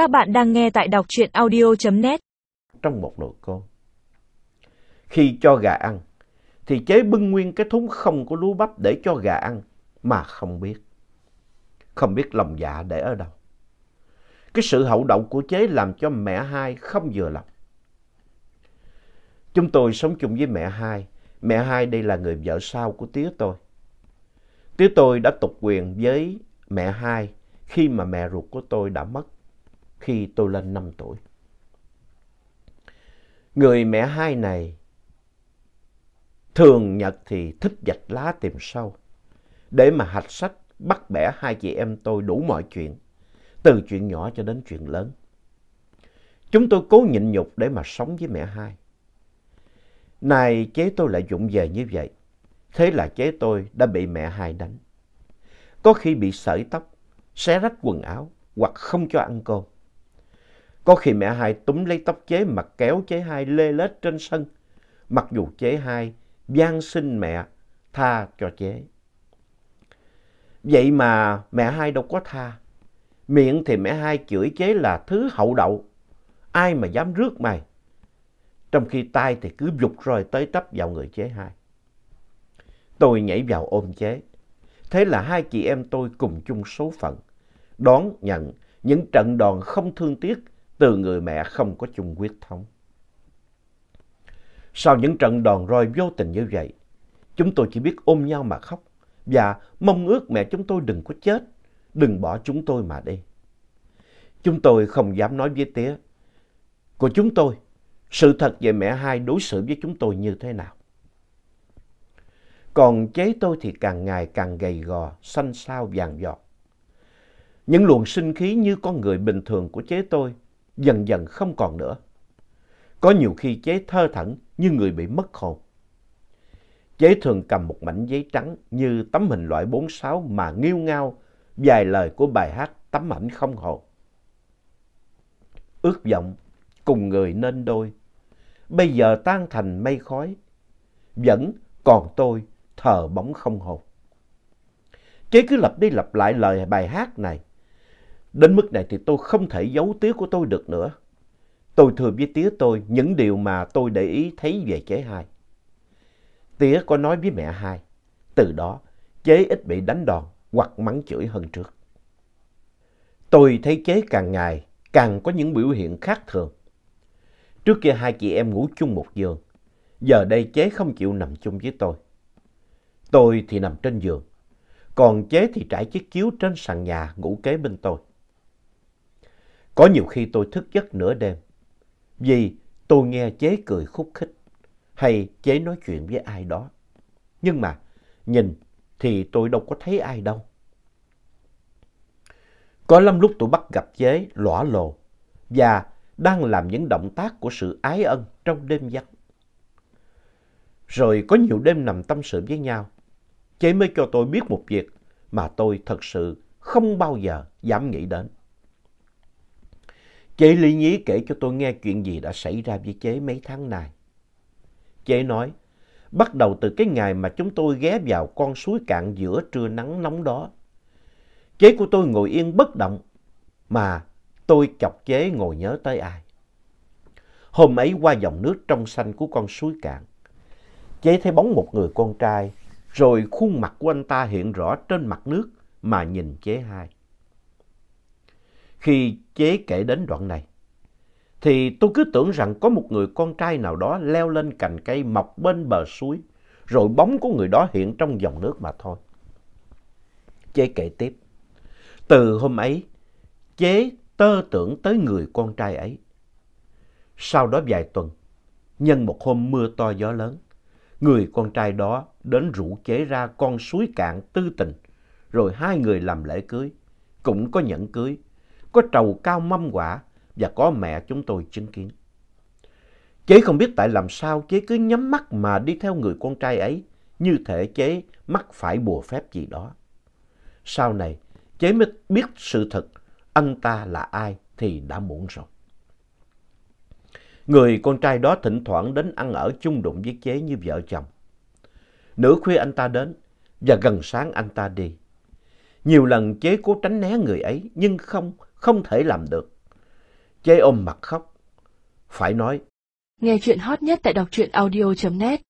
Các bạn đang nghe tại đọc truyện audio.net Trong một nồi cơm. Khi cho gà ăn, thì chế bưng nguyên cái thúng không có lúa bắp để cho gà ăn mà không biết. Không biết lòng dạ để ở đâu. Cái sự hậu đậu của chế làm cho mẹ hai không vừa lòng. Chúng tôi sống chung với mẹ hai. Mẹ hai đây là người vợ sau của tía tôi. Tía tôi đã tục quyền với mẹ hai khi mà mẹ ruột của tôi đã mất khi tôi lên 5 tuổi. Người mẹ hai này thường nhật thì thích dạch lá tìm sâu để mà hạch sách bắt bẻ hai chị em tôi đủ mọi chuyện, từ chuyện nhỏ cho đến chuyện lớn. Chúng tôi cố nhịn nhục để mà sống với mẹ hai. Này chế tôi lại dụng về như vậy, thế là chế tôi đã bị mẹ hai đánh. Có khi bị sởi tóc, xé rách quần áo hoặc không cho ăn cơm. Có khi mẹ hai túm lấy tóc chế mà kéo chế hai lê lết trên sân, mặc dù chế hai gian xin mẹ tha cho chế. Vậy mà mẹ hai đâu có tha. Miệng thì mẹ hai chửi chế là thứ hậu đậu. Ai mà dám rước mày. Trong khi tay thì cứ dục rồi tới tấp vào người chế hai. Tôi nhảy vào ôm chế. Thế là hai chị em tôi cùng chung số phận. Đón nhận những trận đòn không thương tiếc từ người mẹ không có chung huyết thống. Sau những trận đòn roi vô tình như vậy, chúng tôi chỉ biết ôm nhau mà khóc và mong ước mẹ chúng tôi đừng có chết, đừng bỏ chúng tôi mà đi. Chúng tôi không dám nói với tía của chúng tôi sự thật về mẹ hai đối xử với chúng tôi như thế nào. Còn chế tôi thì càng ngày càng gầy gò, xanh xao vàng giọt. Những luồng sinh khí như con người bình thường của chế tôi dần dần không còn nữa. Có nhiều khi chế thơ thẩn như người bị mất hồn. Chế thường cầm một mảnh giấy trắng như tấm hình loại 46 mà nghiêu ngao vài lời của bài hát tấm ảnh không hồn. Ước vọng cùng người nên đôi, bây giờ tan thành mây khói, vẫn còn tôi thờ bóng không hồn. Chế cứ lặp đi lặp lại lời bài hát này. Đến mức này thì tôi không thể giấu tía của tôi được nữa. Tôi thừa với tía tôi những điều mà tôi để ý thấy về chế hai. Tía có nói với mẹ hai. Từ đó, chế ít bị đánh đòn hoặc mắng chửi hơn trước. Tôi thấy chế càng ngày càng có những biểu hiện khác thường. Trước kia hai chị em ngủ chung một giường. Giờ đây chế không chịu nằm chung với tôi. Tôi thì nằm trên giường. Còn chế thì trải chiếc chiếu trên sàn nhà ngủ kế bên tôi. Có nhiều khi tôi thức giấc nửa đêm vì tôi nghe chế cười khúc khích hay chế nói chuyện với ai đó. Nhưng mà nhìn thì tôi đâu có thấy ai đâu. Có lắm lúc tôi bắt gặp chế lõa lồ và đang làm những động tác của sự ái ân trong đêm vắng. Rồi có nhiều đêm nằm tâm sự với nhau, chế mới cho tôi biết một việc mà tôi thật sự không bao giờ dám nghĩ đến. Chế lý nhí kể cho tôi nghe chuyện gì đã xảy ra với chế mấy tháng nay. Chế nói, bắt đầu từ cái ngày mà chúng tôi ghé vào con suối cạn giữa trưa nắng nóng đó. Chế của tôi ngồi yên bất động, mà tôi chọc chế ngồi nhớ tới ai. Hôm ấy qua dòng nước trong xanh của con suối cạn, chế thấy bóng một người con trai, rồi khuôn mặt của anh ta hiện rõ trên mặt nước mà nhìn chế hai. Khi chế kể đến đoạn này, thì tôi cứ tưởng rằng có một người con trai nào đó leo lên cành cây mọc bên bờ suối, rồi bóng của người đó hiện trong dòng nước mà thôi. Chế kể tiếp, từ hôm ấy, chế tơ tưởng tới người con trai ấy. Sau đó vài tuần, nhân một hôm mưa to gió lớn, người con trai đó đến rủ chế ra con suối cạn tư tình, rồi hai người làm lễ cưới, cũng có nhẫn cưới, có trầu cao mâm quả và có mẹ chúng tôi chứng kiến. Chế không biết tại làm sao chế cứ nhắm mắt mà đi theo người con trai ấy, như thể chế mắc phải bùa phép gì đó. Sau này, chế mới biết sự thật, anh ta là ai thì đã muộn rồi. Người con trai đó thỉnh thoảng đến ăn ở chung đụng với chế như vợ chồng. Nửa khuya anh ta đến và gần sáng anh ta đi. Nhiều lần chế cố tránh né người ấy nhưng không, không thể làm được. Chê ôm mặt khóc. Phải nói, Nghe chuyện hot nhất tại đọc truyện audio.net